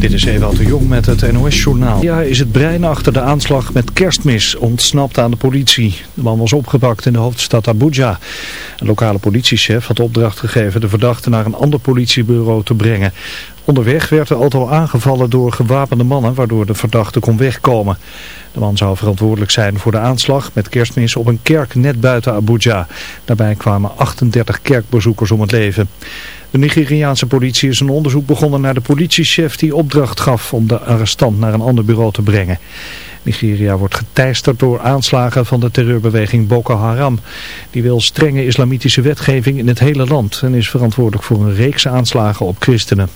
Dit is Ewout de Jong met het NOS-journaal. Ja, is het brein achter de aanslag met kerstmis ontsnapt aan de politie. De man was opgepakt in de hoofdstad Abuja. Een lokale politiechef had opdracht gegeven de verdachte naar een ander politiebureau te brengen. Onderweg werd de auto aangevallen door gewapende mannen, waardoor de verdachte kon wegkomen. De man zou verantwoordelijk zijn voor de aanslag met kerstmis op een kerk net buiten Abuja. Daarbij kwamen 38 kerkbezoekers om het leven. De Nigeriaanse politie is een onderzoek begonnen naar de politiechef die opdracht gaf om de arrestant naar een ander bureau te brengen. Nigeria wordt geteisterd door aanslagen van de terreurbeweging Boko Haram. Die wil strenge islamitische wetgeving in het hele land en is verantwoordelijk voor een reeks aanslagen op christenen.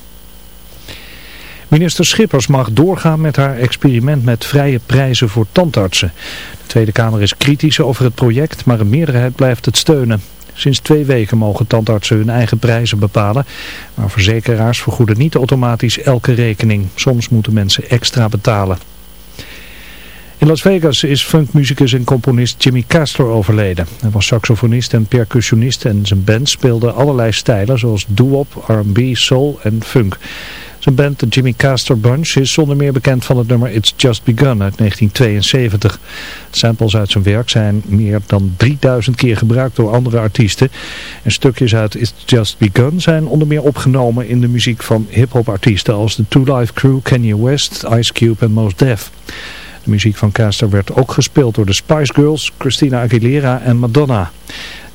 Minister Schippers mag doorgaan met haar experiment met vrije prijzen voor tandartsen. De Tweede Kamer is kritisch over het project, maar een meerderheid blijft het steunen. Sinds twee weken mogen tandartsen hun eigen prijzen bepalen, maar verzekeraars vergoeden niet automatisch elke rekening. Soms moeten mensen extra betalen. In Las Vegas is funkmuzikus en componist Jimmy Castor overleden. Hij was saxofonist en percussionist en zijn band speelde allerlei stijlen zoals doo-wop, R&B, soul en funk. Zijn band, de Jimmy Castor Bunch, is zonder meer bekend van het nummer It's Just Begun uit 1972. Samples uit zijn werk zijn meer dan 3000 keer gebruikt door andere artiesten. En stukjes uit It's Just Begun zijn onder meer opgenomen in de muziek van hip-hop artiesten als de Two Life Crew, Kanye West, Ice Cube en Mos Def. De muziek van Castor werd ook gespeeld door de Spice Girls, Christina Aguilera en Madonna.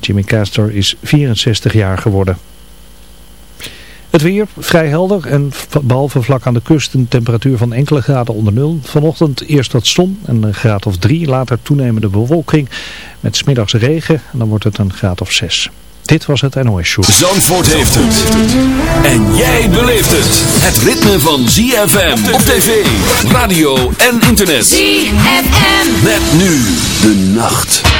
Jimmy Castor is 64 jaar geworden. Het weer vrij helder en behalve vlak aan de kust een temperatuur van enkele graden onder nul. Vanochtend eerst wat zon en een graad of drie, later toenemende bewolking met smiddags regen en dan wordt het een graad of zes. Dit was het NOS Show. Zandvoort heeft het. En jij beleeft het. Het ritme van ZFM op tv, radio en internet. ZFM. Met nu de nacht.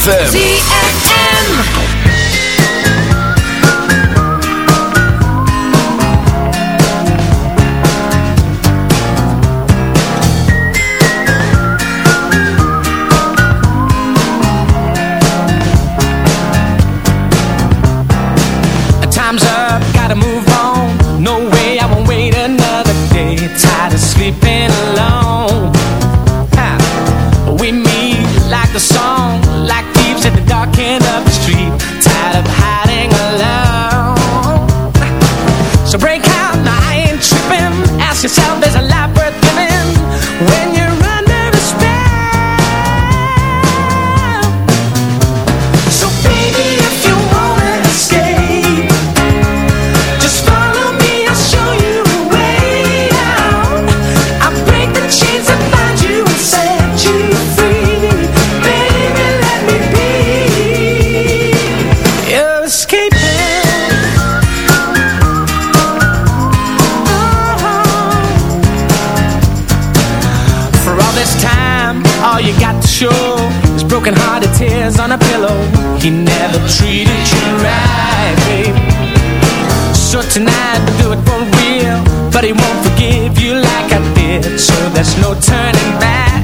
Spell. This time, all you got to show is broken hearted tears on a pillow. He never treated you right, babe. So tonight, do it for real. But he won't forgive you like I did. So there's no turning back.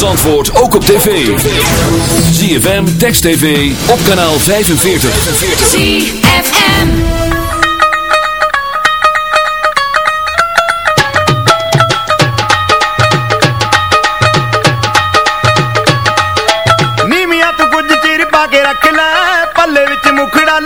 Zandvoort ook op tv. ZFM, Text TV, op kanaal 45. ZFM ਨੀ ਮੀਆਂ tu ਕੁਝ ਚਿਰ pa ke ਰੱਖ ਲੈ ਪੱਲੇ ਵਿੱਚ ਮੁਖੜਾ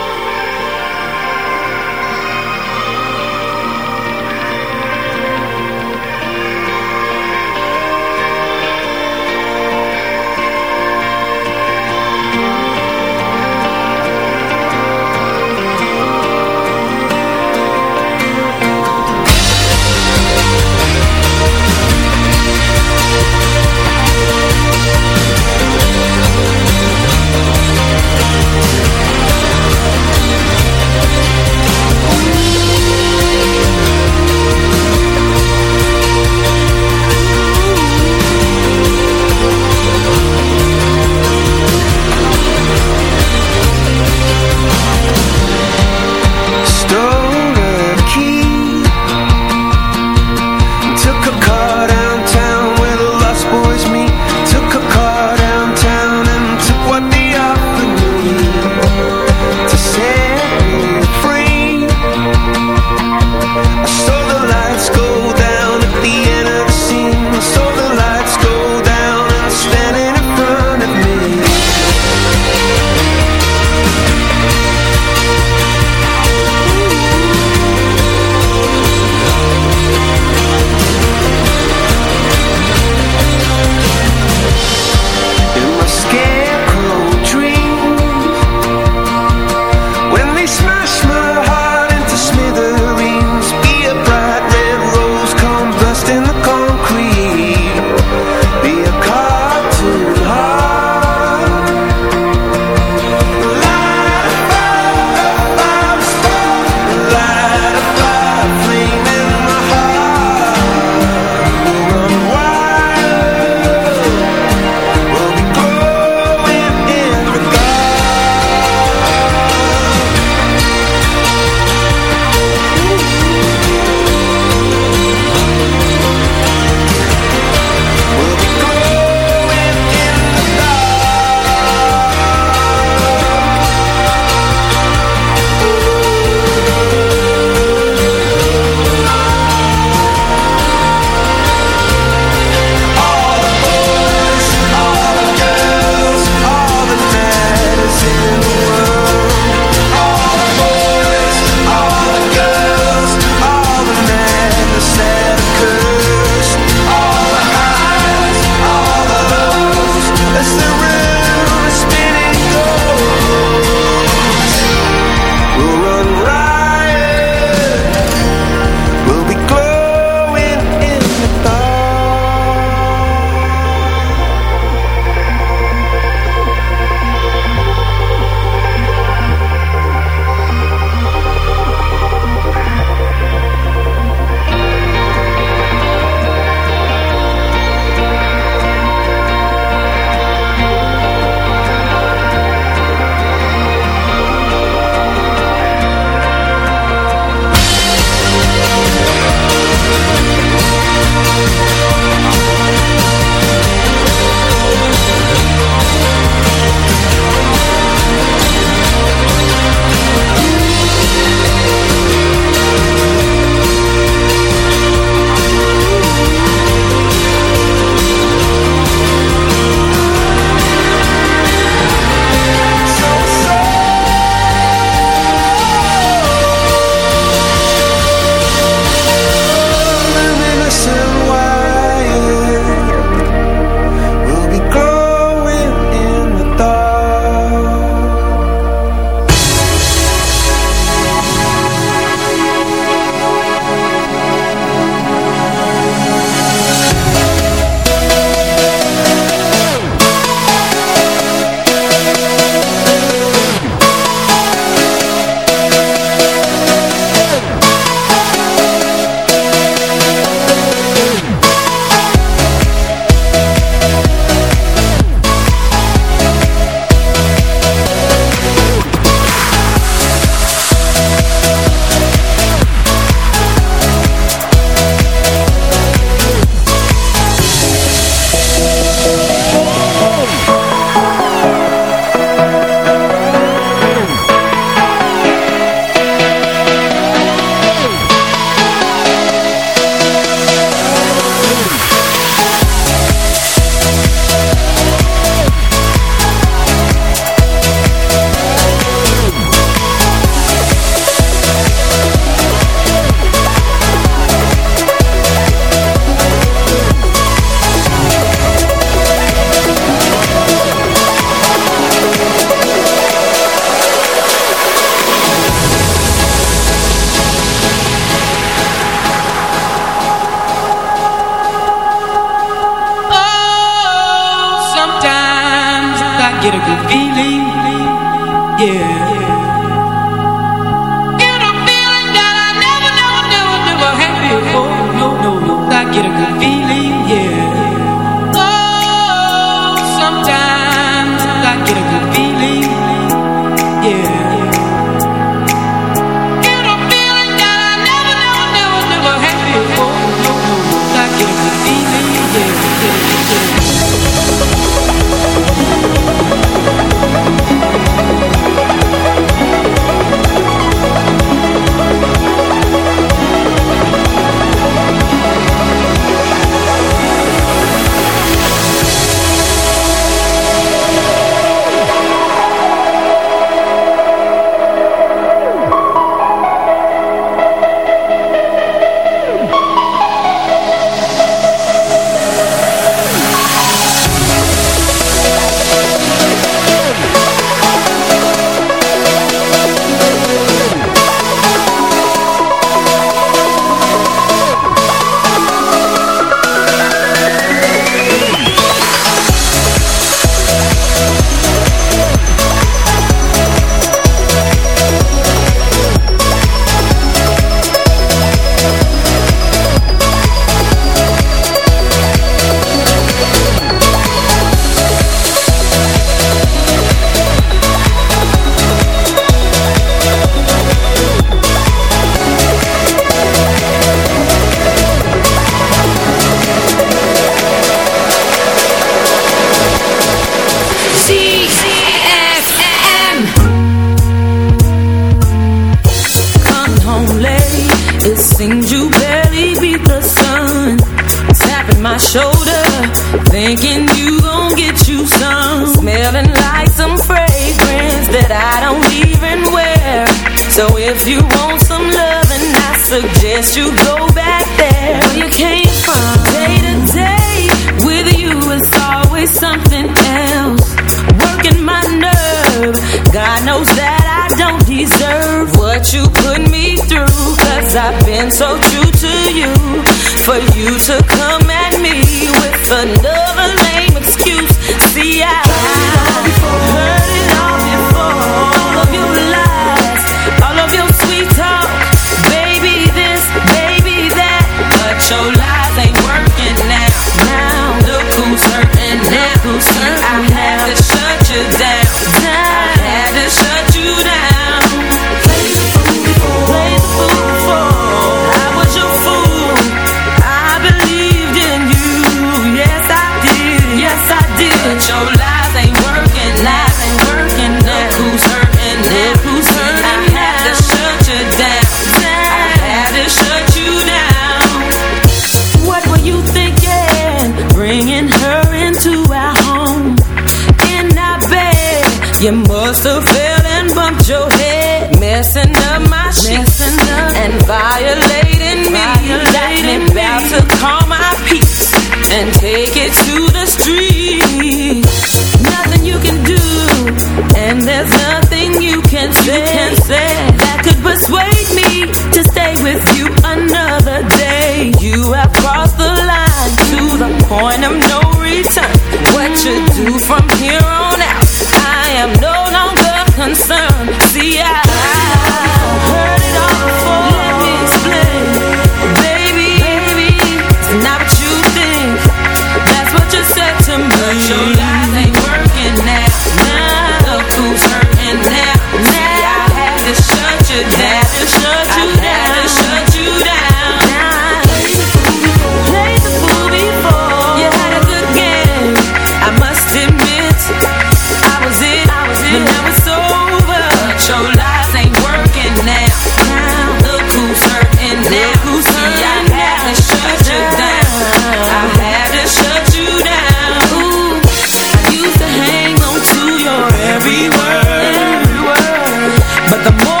the more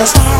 Cause